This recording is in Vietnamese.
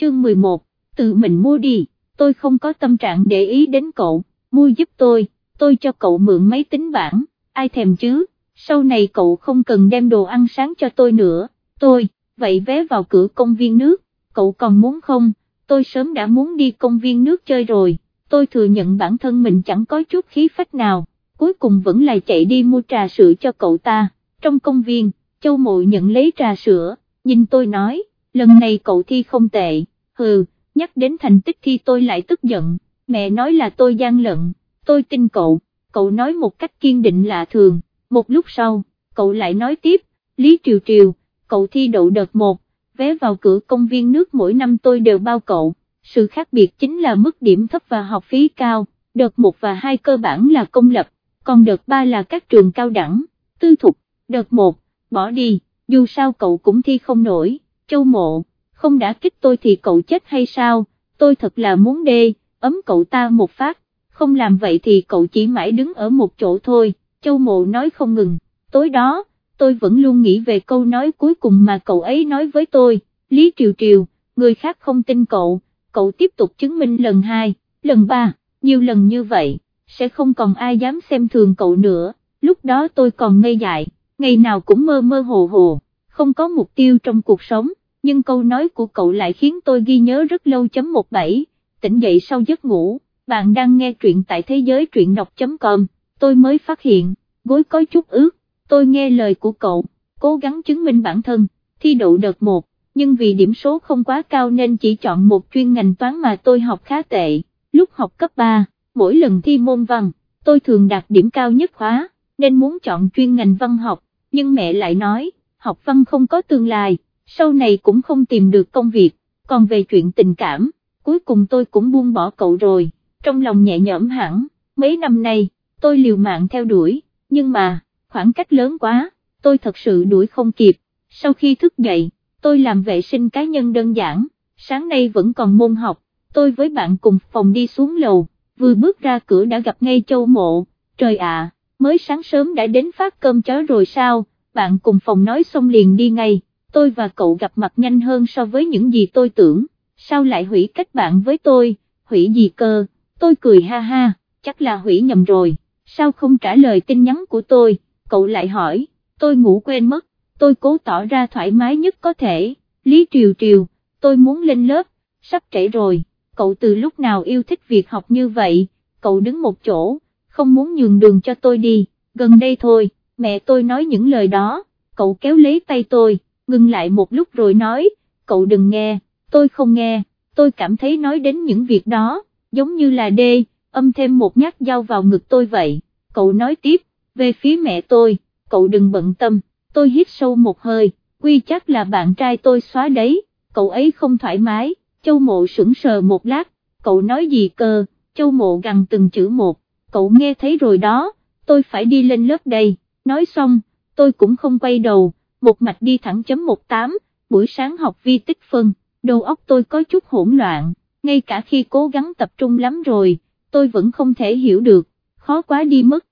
chương 11, tự mình mua đi, tôi không có tâm trạng để ý đến cậu, mua giúp tôi, tôi cho cậu mượn máy tính bảng, ai thèm chứ, sau này cậu không cần đem đồ ăn sáng cho tôi nữa, tôi, vậy vé vào cửa công viên nước, cậu còn muốn không, tôi sớm đã muốn đi công viên nước chơi rồi, tôi thừa nhận bản thân mình chẳng có chút khí phách nào, cuối cùng vẫn là chạy đi mua trà sữa cho cậu ta, trong công viên, châu mộ nhận lấy trà sữa, nhìn tôi nói, lần này cậu thi không tệ, hừ, nhắc đến thành tích thi tôi lại tức giận, mẹ nói là tôi gian lận, tôi tin cậu, cậu nói một cách kiên định lạ thường, một lúc sau, cậu lại nói tiếp, Lý Triều Triều, cậu thi đậu đợt 1, vé vào cửa công viên nước mỗi năm tôi đều bao cậu, sự khác biệt chính là mức điểm thấp và học phí cao, đợt 1 và 2 cơ bản là công lập, còn đợt 3 là các trường cao đẳng, tư thục, đợt 1, bỏ đi, dù sao cậu cũng thi không nổi, châu mộ, không đã kích tôi thì cậu chết hay sao, tôi thật là muốn đê, ấm cậu ta một phát, không làm vậy thì cậu chỉ mãi đứng ở một chỗ thôi, châu mộ nói không ngừng, tối đó, tôi vẫn luôn nghĩ về câu nói cuối cùng mà cậu ấy nói với tôi, Lý Triều Triều, người khác không tin cậu, cậu tiếp tục chứng minh lần hai, lần ba, nhiều lần như vậy, sẽ không còn ai dám xem thường cậu nữa, lúc đó tôi còn ngây dại, ngày nào cũng mơ mơ hồ hồ, không có mục tiêu trong cuộc sống, nhưng câu nói của cậu lại khiến tôi ghi nhớ rất lâu chấm 17, tỉnh dậy sau giấc ngủ, bạn đang nghe truyện tại thế giới truyện đọc.com, tôi mới phát hiện, gối có chút ướt, tôi nghe lời của cậu, cố gắng chứng minh bản thân, thi đậu đợt 1, nhưng vì điểm số không quá cao nên chỉ chọn một chuyên ngành toán mà tôi học khá tệ, lúc học cấp 3, mỗi lần thi môn văn, tôi thường đạt điểm cao nhất khóa, nên muốn chọn chuyên ngành văn học, nhưng mẹ lại nói, học văn không có tương lai, sau này cũng không tìm được công việc, còn về chuyện tình cảm, cuối cùng tôi cũng buông bỏ cậu rồi, trong lòng nhẹ nhõm hẳn, mấy năm nay, tôi liều mạng theo đuổi, nhưng mà, khoảng cách lớn quá, tôi thật sự đuổi không kịp, sau khi thức dậy, tôi làm vệ sinh cá nhân đơn giản, sáng nay vẫn còn môn học, tôi với bạn cùng phòng đi xuống lầu, vừa bước ra cửa đã gặp ngay châu mộ, trời ạ, mới sáng sớm đã đến phát cơm chó rồi sao, bạn cùng phòng nói xong liền đi ngay, tôi và cậu gặp mặt nhanh hơn so với những gì tôi tưởng, sao lại hủy kết bạn với tôi, hủy gì cơ, tôi cười ha ha, chắc là hủy nhầm rồi, sao không trả lời tin nhắn của tôi, cậu lại hỏi, tôi ngủ quên mất, tôi cố tỏ ra thoải mái nhất có thể, Lý Triều Triều, tôi muốn lên lớp, sắp trễ rồi, cậu từ lúc nào yêu thích việc học như vậy, cậu đứng một chỗ, không muốn nhường đường cho tôi đi, gần đây thôi, mẹ tôi nói những lời đó, cậu kéo lấy tay tôi, ngừng lại một lúc rồi nói, cậu đừng nghe, tôi không nghe, tôi cảm thấy nói đến những việc đó, giống như là đê, âm thêm một nhát dao vào ngực tôi vậy, cậu nói tiếp, về phía mẹ tôi, cậu đừng bận tâm, tôi hít sâu một hơi, quy chắc là bạn trai tôi xóa đấy, cậu ấy không thoải mái, châu mộ sững sờ một lát, cậu nói gì cơ, châu mộ gằn từng chữ một, cậu nghe thấy rồi đó, tôi phải đi lên lớp đây, nói xong, tôi cũng không quay đầu, một mạch đi thẳng chấm 18, buổi sáng học vi tích phân, đầu óc tôi có chút hỗn loạn, ngay cả khi cố gắng tập trung lắm rồi, tôi vẫn không thể hiểu được, khó quá đi mất,